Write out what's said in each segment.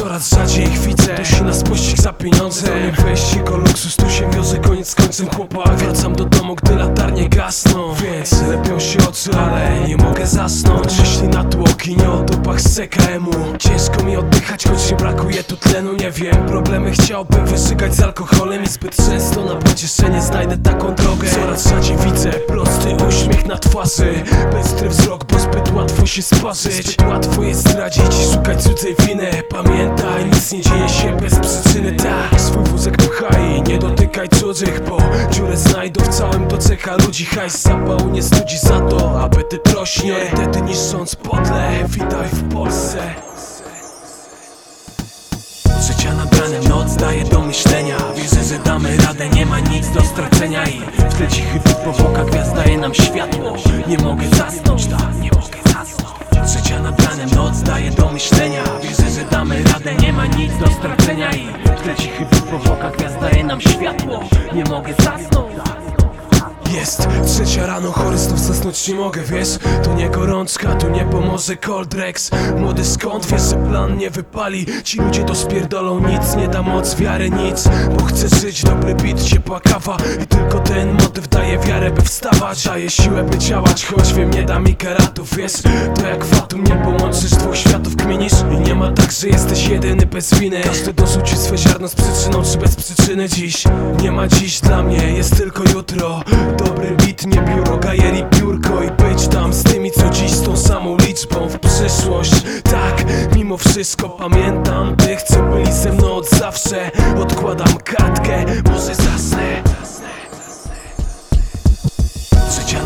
Coraz rzadziej ich widzę Dusi nas pościg za pieniądze. To nie wyścig o luksus, tu się wiozę koniec z końcem chłopak. Wracam do domu, gdy latarnie gasną. Więc lepią się oczy, ale nie mogę zasnąć. Jeśli na tłoki, nie o dupach z CKM-u Ciężko mi oddychać, choć nie brakuje tu tlenu Nie wiem, problemy chciałbym wyżygać z alkoholem I zbyt często na pocieszenie znajdę taką drogę. Coraz rzadziej widzę prosty uśmiech na twarzy. Bystry wzrok, bo zbyt łatwo się sparzyć. Zbyt łatwo jest zdradzić i szukać cudzej winy. Pamiętaj, nic nie dzieje się bez przyczyny. Tak, swój wózek i nie dotykaj cudzych Bo dziurę znajdą w całym to cecha ludzi. Hajs zapału nie studzi za to, apetyt rośnie Priorytety niszcząc podle, witaj w Polsce. Trzecia nad ranem, noc daje do myślenia. Wierzę, że damy radę, nie ma nic do stracenia I w tle cichy wód powłoka gwiazd daje nam światło. Nie mogę zasnąć, tak, nie mogę noc daje do myślenia. Wierzę, że damy radę, nie ma nic do stracenia I w tle cichy wód powłoka gwiazd nam światło. Nie mogę zasnąć. Jest trzecia rano, chory znów zasnąć nie mogę, wiesz? To nie gorączka, tu nie pomoże Coldrex Młody skąd wiesz, że plan nie wypali? Ci ludzie to spierdolą, nic nie da moc, wiary nic. Bo chcę żyć, dobry beat, ciepła kawa I tylko ten motyw daje wiarę, by wstawać. Daje siłę, by działać, choć wiem, nie da mi karatów, wiesz? To jak fatum, nie połączysz ma tak, że jesteś jedyny bez winy. Każdy dorzuci swe ziarno z przyczyną, czy bez przyczyny. Dziś Nie ma dziś dla mnie, jest tylko jutro. Dobry beat, nie biuro, gajer i biurko I być tam z tymi, co dziś z tą samą liczbą w przyszłość. Tak, mimo wszystko pamiętam tych, co byli ze mną od zawsze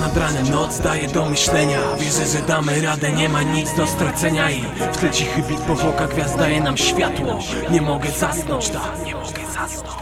nad ranem, noc daje do myślenia. Wierzę, że damy radę, nie ma nic do stracenia I w tle cichy bit powłoka gwiazd daje nam światło. Nie mogę zasnąć, tak, nie mogę zasnąć